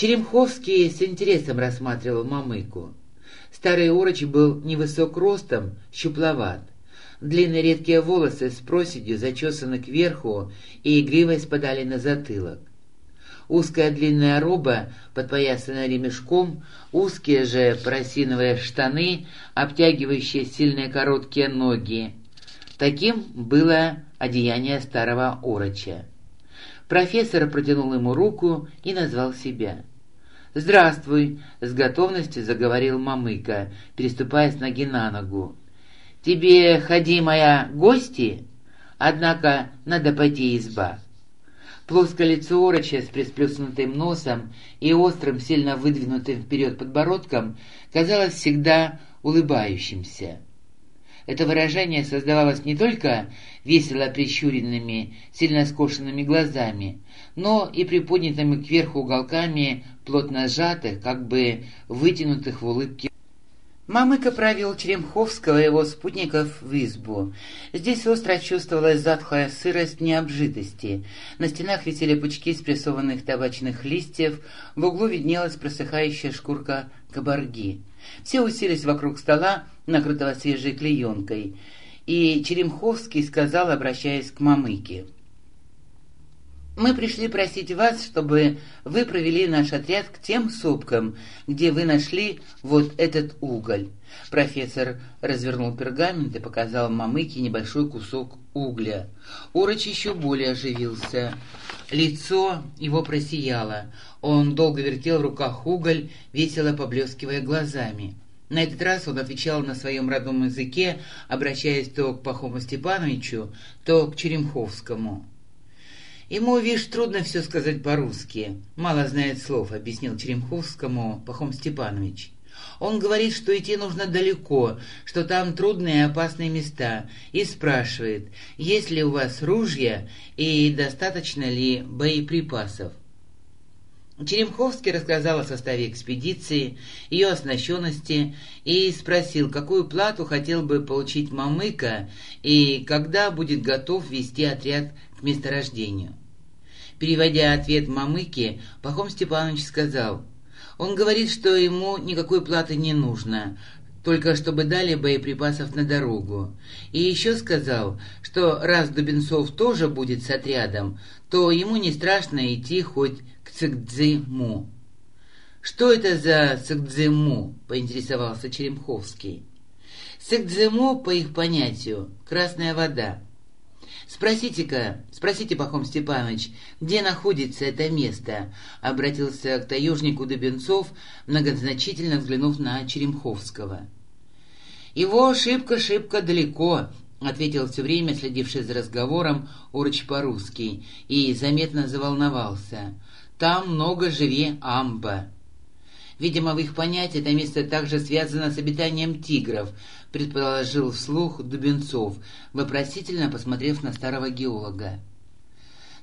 Черемховский с интересом рассматривал Мамыку. Старый Ороч был невысок ростом, щупловат. Длинные редкие волосы с проседью зачесаны кверху и игриво спадали на затылок. Узкая длинная роба, подпоясанная ремешком, узкие же парусиновые штаны, обтягивающие сильные короткие ноги. Таким было одеяние старого ороча. Профессор протянул ему руку и назвал себя. «Здравствуй!» — с готовностью заговорил Мамыка, переступая с ноги на ногу. «Тебе, ходи моя, гости? Однако надо пойти изба». Плоское лицо Ороча с присплюснутым носом и острым, сильно выдвинутым вперед подбородком казалось всегда улыбающимся. Это выражение создавалось не только весело прищуренными, сильно скошенными глазами, но и приподнятыми кверху уголками плотно сжатых, как бы вытянутых в улыбке Мамыка провел Черемховского и его спутников в избу. Здесь остро чувствовалась затхлая сырость необжитости. На стенах висели пучки спрессованных табачных листьев, в углу виднелась просыхающая шкурка кабарги. Все уселись вокруг стола, накрытого свежей клеенкой, и Черемховский сказал, обращаясь к Мамыке — мы пришли просить вас, чтобы вы провели наш отряд к тем сопкам, где вы нашли вот этот уголь. Профессор развернул пергамент и показал Мамыке небольшой кусок угля. Ороч еще более оживился. Лицо его просияло. Он долго вертел в руках уголь, весело поблескивая глазами. На этот раз он отвечал на своем родном языке, обращаясь то к Пахому Степановичу, то к Черемховскому. «Ему, видишь, трудно все сказать по-русски. Мало знает слов», — объяснил Черемховскому Пахом Степанович. «Он говорит, что идти нужно далеко, что там трудные и опасные места, и спрашивает, есть ли у вас ружья и достаточно ли боеприпасов». Черемховский рассказал о составе экспедиции, ее оснащенности и спросил, какую плату хотел бы получить Мамыка и когда будет готов вести отряд к месторождению. Переводя ответ Мамыке, Пахом Степанович сказал, «Он говорит, что ему никакой платы не нужно, только чтобы дали боеприпасов на дорогу. И еще сказал, что раз Дубенцов тоже будет с отрядом, то ему не страшно идти хоть Цикдзиму». «Что это за Цикдзиму?» — поинтересовался Черемховский. Цикдзиму, по их понятию, красная вода. «Спросите-ка, спросите, Пахом Степанович, где находится это место?» — обратился к таежнику Дубенцов, многозначительно взглянув на Черемховского. «Его шибко-шибко далеко», — ответил все время, следивший за разговором, Ороч по-русски, и заметно заволновался. «Там много живе амба». Видимо, в их понятии это место также связано с обитанием тигров, предположил вслух Дубенцов, вопросительно посмотрев на старого геолога.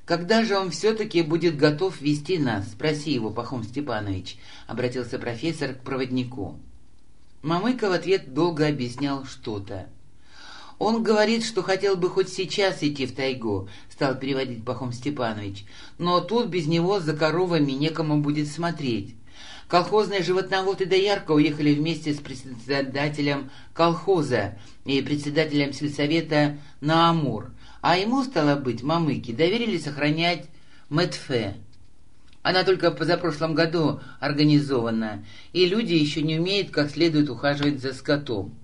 «Когда же он все-таки будет готов вести нас? Спроси его, Пахом Степанович», — обратился профессор к проводнику. Мамыка в ответ долго объяснял что-то. «Он говорит, что хотел бы хоть сейчас идти в тайгу», — стал переводить Пахом Степанович. «Но тут без него за коровами некому будет смотреть. Колхозные животноводы Доярка уехали вместе с председателем колхоза и председателем сельсовета на Амур, а ему, стало быть, мамыки, доверили сохранять Мэтфе. Она только позапрошлом году организована, и люди еще не умеют как следует ухаживать за скотом.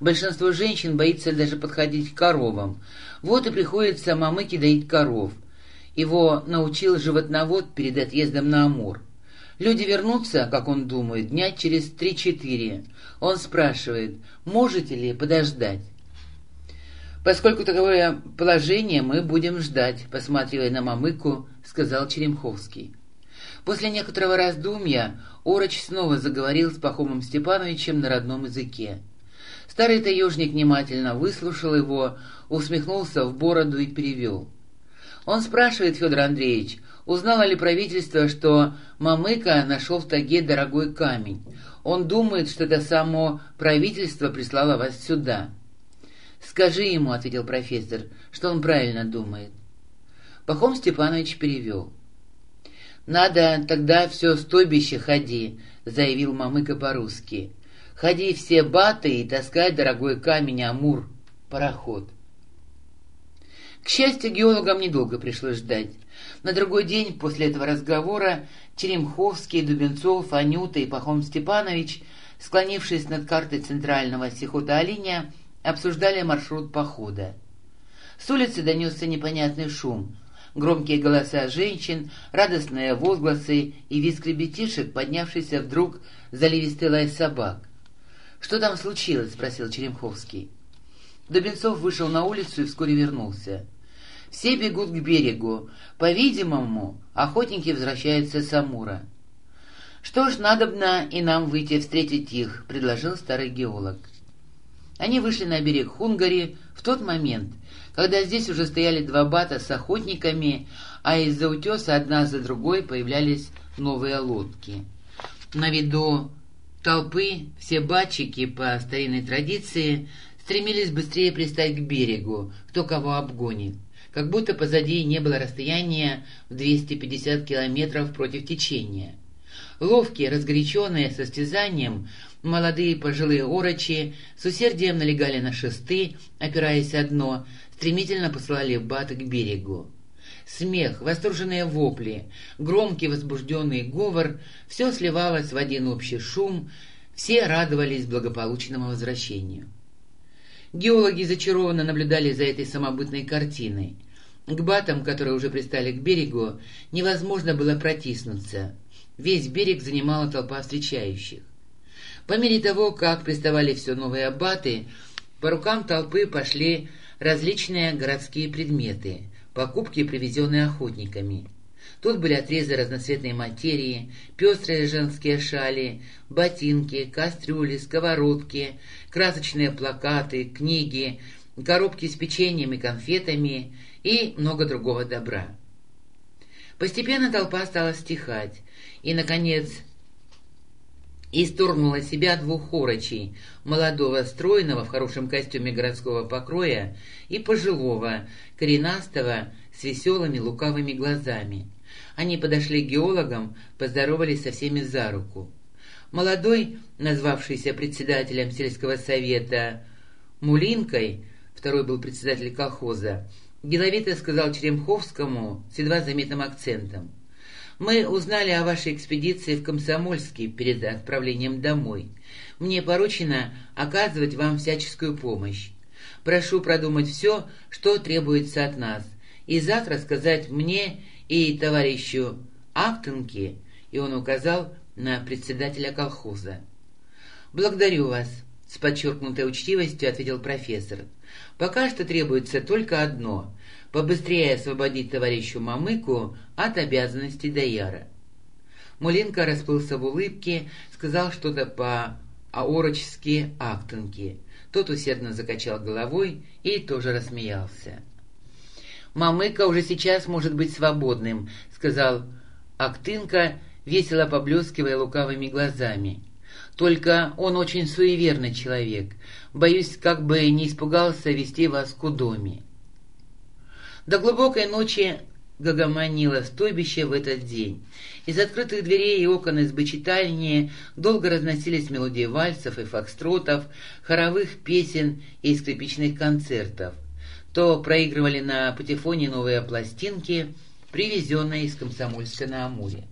Большинство женщин боится даже подходить к коровам. Вот и приходится мамыке доить коров. Его научил животновод перед отъездом на Амур. Люди вернутся, как он думает, дня через три-четыре. Он спрашивает, можете ли подождать? «Поскольку таковое положение, мы будем ждать», — посматривая на Мамыку, — сказал Черемховский. После некоторого раздумья Ороч снова заговорил с Пахомом Степановичем на родном языке. Старый таежник внимательно выслушал его, усмехнулся в бороду и перевел. Он спрашивает, Федор Андреевич, Узнало ли правительство, что Мамыка нашел в таге дорогой камень? Он думает, что это само правительство прислало вас сюда. «Скажи ему», — ответил профессор, — «что он правильно думает». Пахом Степанович перевел. «Надо тогда все стойбище ходи», — заявил Мамыка по-русски. «Ходи все баты и таскай дорогой камень Амур, пароход». К счастью, геологам недолго пришлось ждать. На другой день после этого разговора Черемховский, Дубенцов, Анюта и Пахом Степанович, склонившись над картой центрального Сихота-Алиня, обсуждали маршрут похода. С улицы донесся непонятный шум. Громкие голоса женщин, радостные возгласы и визг ребятишек, поднявшийся вдруг заливистый лай собак. «Что там случилось?» — спросил Черемховский. Дубенцов вышел на улицу и вскоре вернулся. Все бегут к берегу. По-видимому, охотники возвращаются с Амура. «Что ж, надобно и нам выйти встретить их», — предложил старый геолог. Они вышли на берег Хунгари в тот момент, когда здесь уже стояли два бата с охотниками, а из-за утеса одна за другой появлялись новые лодки. На виду толпы все батчики по старинной традиции стремились быстрее пристать к берегу, кто кого обгонит как будто позади не было расстояния в 250 километров против течения. Ловкие, разгоряченные состязанием, молодые пожилые орочи с усердием налегали на шесты, опираясь о дно, стремительно посылали баты к берегу. Смех, восторженные вопли, громкий возбужденный говор — все сливалось в один общий шум, все радовались благополучному возвращению. Геологи зачарованно наблюдали за этой самобытной картиной. К батам, которые уже пристали к берегу, невозможно было протиснуться. Весь берег занимала толпа встречающих. По мере того, как приставали все новые аббаты, по рукам толпы пошли различные городские предметы, покупки, привезенные охотниками. Тут были отрезы разноцветной материи, пестрые женские шали, ботинки, кастрюли, сковородки, красочные плакаты, книги, коробки с печеньем и конфетами и много другого добра. Постепенно толпа стала стихать, и, наконец, исторгнула себя двух хорочей, молодого, стройного в хорошем костюме городского покроя и пожилого, коренастого, с веселыми лукавыми глазами. Они подошли к геологам, поздоровались со всеми за руку. Молодой, назвавшийся председателем сельского совета Мулинкой, второй был председатель колхоза, деловито сказал Черемховскому с едва заметным акцентом. «Мы узнали о вашей экспедиции в Комсомольске перед отправлением домой. Мне поручено оказывать вам всяческую помощь. Прошу продумать все, что требуется от нас, и завтра сказать мне и товарищу Ахтенке, и он указал на председателя колхоза. «Благодарю вас», — с подчеркнутой учтивостью ответил профессор. «Пока что требуется только одно — побыстрее освободить товарищу Мамыку от обязанностей Даяра». Мулинка расплылся в улыбке, сказал что-то по-аорочески Ахтенке. Тот усердно закачал головой и тоже рассмеялся. «Мамыка уже сейчас может быть свободным», — сказал Актынка, весело поблескивая лукавыми глазами. «Только он очень суеверный человек. Боюсь, как бы не испугался вести вас к доме». До глубокой ночи гагоманило стойбище в этот день. Из открытых дверей и окон избы читальни долго разносились мелодии вальсов и фокстротов, хоровых песен и скрипичных концертов то проигрывали на патефоне новые пластинки, привезенные из Комсомольска на Амуре.